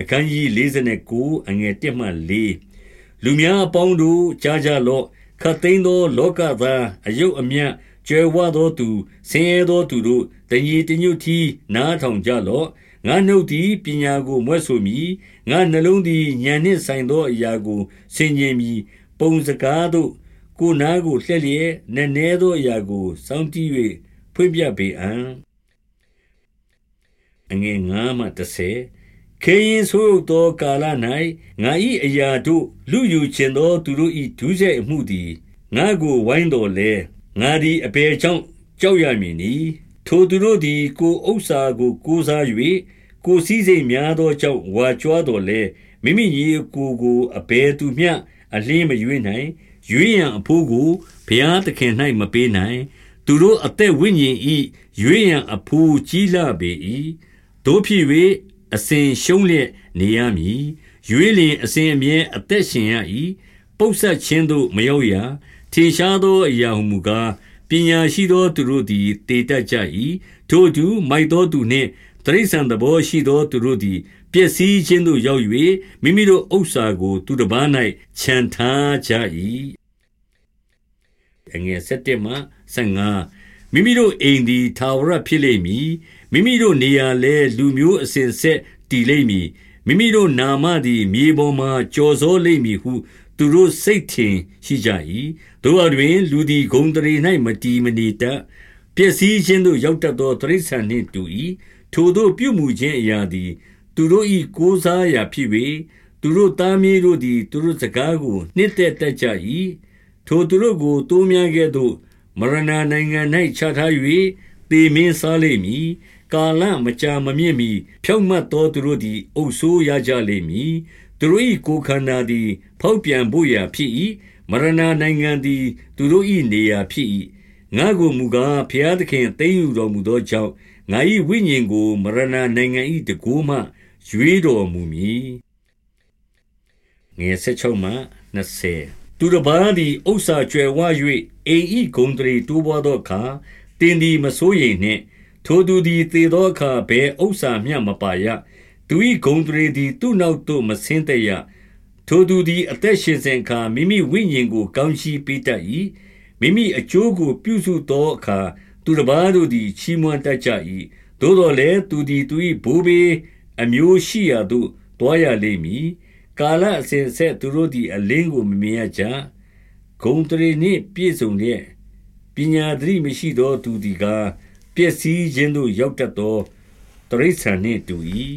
အခန်းကြီး49အငယ်1မှ4လူများအပေါင်းတို့ကြားကြလော့ခတ်သိမ်းသော လောကသားအယုတ်အမြတ်ကျွယ်ဝသောသူဆင်းရဲသောသူတို့တညီတညွတ်တီနားထောင်ကြလော့ငါနှုတ်သည်ပညာကိုမွဲ့ဆိုမည်ငါနှလုံးသည်ဉာဏ်နှင့်ဆိုင်သောအရာကိုဆင်ခြင်မည်ပုံစကားတို့ကိုနားကိုလှည့်လျက်နည်းနည်းသောအရာကိုစောင့်တည်၍ဖွင့်ပြပေအံ့အငယ်9မှ10 ခေရင်ဆိုးသောကာလ၌ငါ၏အရာတို့လူယူခြင်းသောသူတို့၏ဒုစရိုက်အမှုသည်ငါကိုဝိုင်းတော်လဲငါသည်အပေကြောင့်ကြောက်ရမည်နီထိုသူတို့သည်ကိုဥစ္စာကိုကိုးစား၍ကိုစည်းစိမ်များသောကြောင့်ဝါကြွားတော်လဲမိမိညီကိုကိုအဘယ်သူမျှအလင်းမရွေးနိုင်ရွေးရန်အဖို့ကိုဘုရားသခင်၌မပေးနိုင်သူတို့အသက်ဝိညာဉ်ဤရွေးရန်အဖို့ကြီးလာပေ၏တို့ဖြစ်၍ အစဉ်ရှုံးလျက်နေရမည်ရွေးလျင်အစဉ်အမြဲအသက်ရှင်ရ၏ပုပ်ဆက်ခြင်းသို့မရောက်ရထင်ရှားသောအရာဟုမူကားပညာရှိသောသူတို့သည်တေတတ်ကြ၏ထို့သူမိုက်သောသူနှင့်တရိษံသဘောရှိသောသူတို့သည်ပျက်စီးခြင်းသို့ရောက်၍မိမိတို့ဥစ္စာကို သူတစ်ပါး၌ခြံထားကြ၏အငယ်7မှ15မိမိတို့အိမ်သည်သာဝရဖြစ်လိမ့်မည် မိမိတို့နေရာလဲလူမျိုးအစဉ်ဆက်တည်လိမ့်မည်မိမိတို့နာမသည်မြေပေါ်မှကြော်စောလိမ့်မည်ဟု သူတို့စိတ်ထင်ရှိကြ၏တို့အတွင် လူသည်ဂုံတရေ၌မတီမနေတတ်ပျက်စီးခြင်းသို့ရောက်တတ်သောတရိษံနှင့်တူ၏ထိုတို့ပြုမှုခြင်းအရာသည် သူတို့၏ကိုးစားရာဖြစ်၍သူတို့သားမြေးတို့သည် သူတို့စကားကိုနှစ်သက်တတ်ကြ၏ထိုသူတို့ကိုတိုးများကဲ့သို့မရဏနိုင်ငံ၌ခြားထား၍ သေမင်းစားလိမ့်မည်ကာလမကြာမမြင့်မီ ဖြောက်မတ်သောသူတို့သည်အုပ်ဆိုးရကြလိမ့်မည်သူတို့၏ကိုယ်ခန္ဓာသည် ဖောက်ပြန်ဖို့ရာဖြစ်၏မရဏနိုင်ငံသည် သူတို့၏နေရာဖြစ်၏ငါကိုမူကားဖျားသခင်သိမ့်ယူတော်မူသောကြောင့်ငါ၏ဝိညာဉ်ကို မရဏနိုင်ငံ၏တကိုးမှရွေးတော်မူမည်ငယ်16မှ20သူတစ်ပါးသည်ဥစ္စာကြွယ်ဝ၍အိမ်ဤဂုံတရီတိုးပွားသောအခါ တင်းသည် မစိုးရိမ်နှင့် ထိုသူသည် သေသောအခါ ဘယ်ဥစ္စာမျှမပါရ သူ၏ဂုံတရီသည် သူ့နောက်သို့ မဆင်းသက်ရ ထိုသူသည် အသက်ရှင်စဉ်အခါ မိမိဝိညာဉ်ကို ကောင်းချီးပေးတတ်၏မိမိအကျိုးကို ပြုစုသောအခါ သူတစ်ပါးတို့သည် ချီးမွမ်းတတ်ကြ၏သို့တော်လည်း သူသည် သူ၏ဘိုးဘေးအမျိုးရှိရာသို့တွားရလိမ့်မည် ကာလအစဉ်ဆက် သူတို့သည် အလင်းကို မမြင်ရကြ ဂုံတရေနှင့် ပြည့်စုံလျက် ပညာသတိမရှိသောသူသည်ကားပျက်စီးခြင်းသို့ရောက်တတ်သောတရိษံနှင့်တူ၏